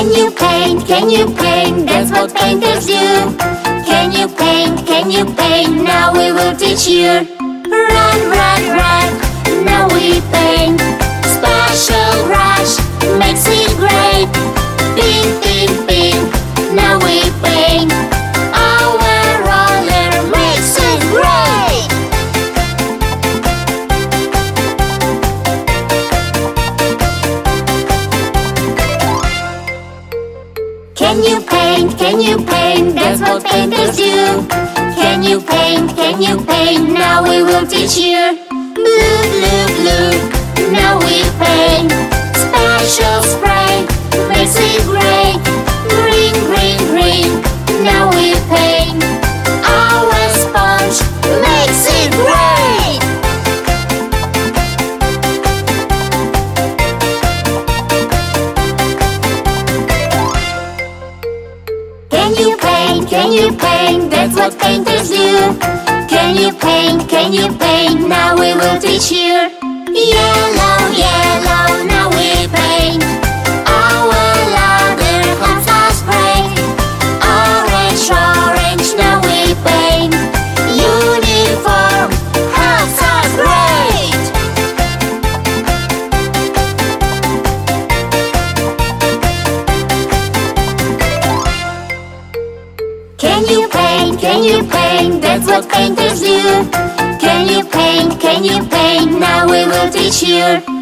Can you paint? Can you paint? That's what painters do. Can you paint? Can you paint? Now we will teach you. Run, run, run. Can you paint? Can you paint? That's what painters do. Can you paint? Can you paint? Now we will teach you. Blue, blue, blue. Now we Can you paint? That's what painters do. Can you paint? Can you paint? Now we will teach you. Yellow, Can you paint? That's what painters do. Can you paint? Can you paint? Now we will teach you.